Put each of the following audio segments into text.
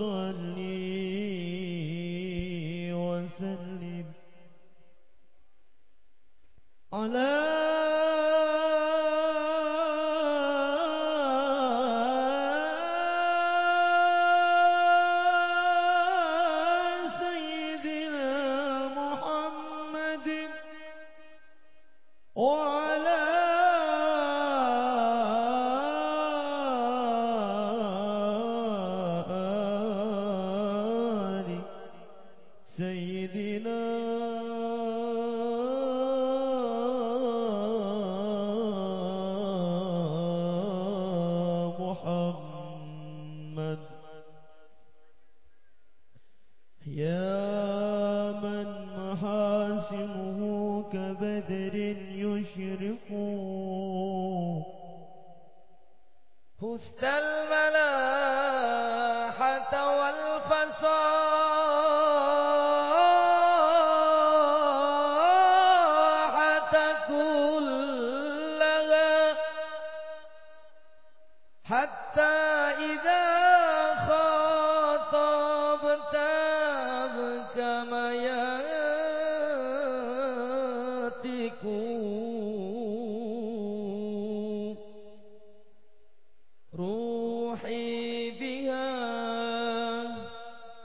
صلي يا روحي بها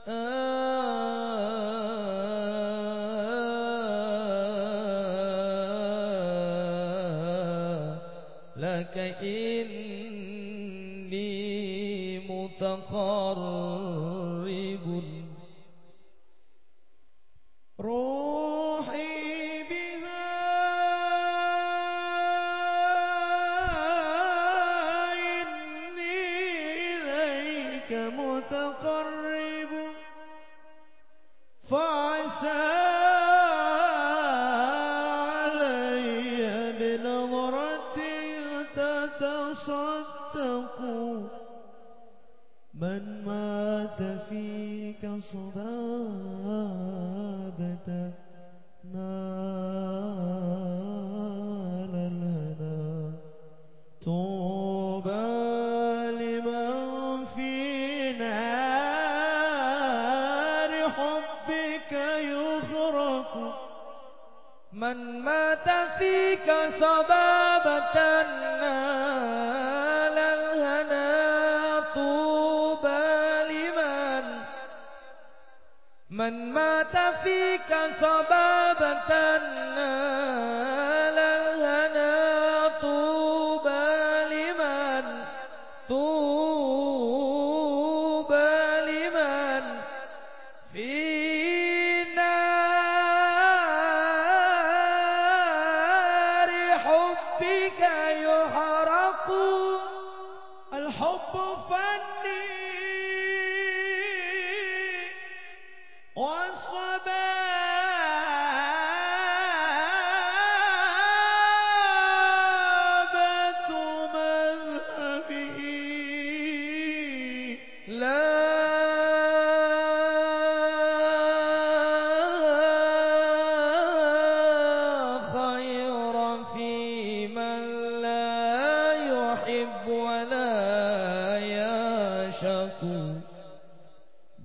آه، لك إني متقرب إليك متقرب. فعسى علي بنظرة تتصدق. من مات فيك صبابة نار. من مات فيك صبابة نال الهنا طوبى لمن؟ من مات فيك صبابة نال الهنا طوبى لمن؟ طوبى لمن؟ في por.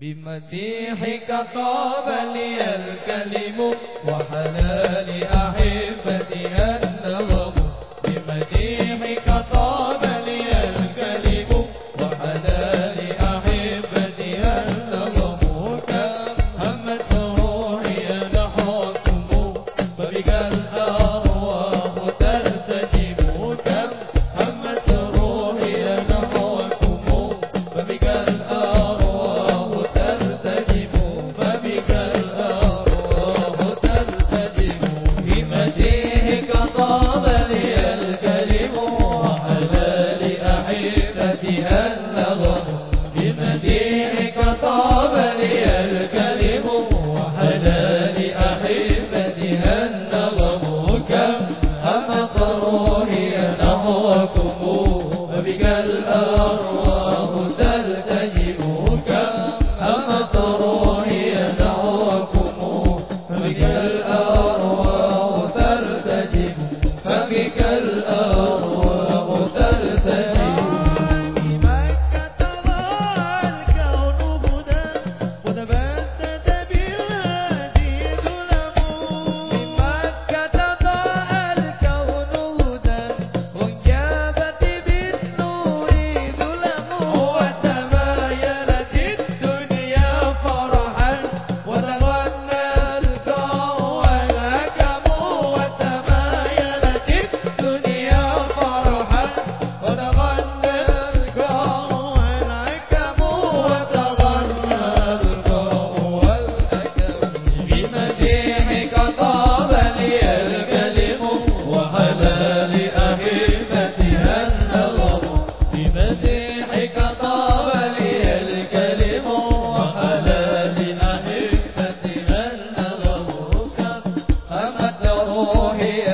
بمديحك طاب لي الكلم وحنان أحبتي أنا Oh, hey.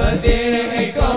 Bhagavate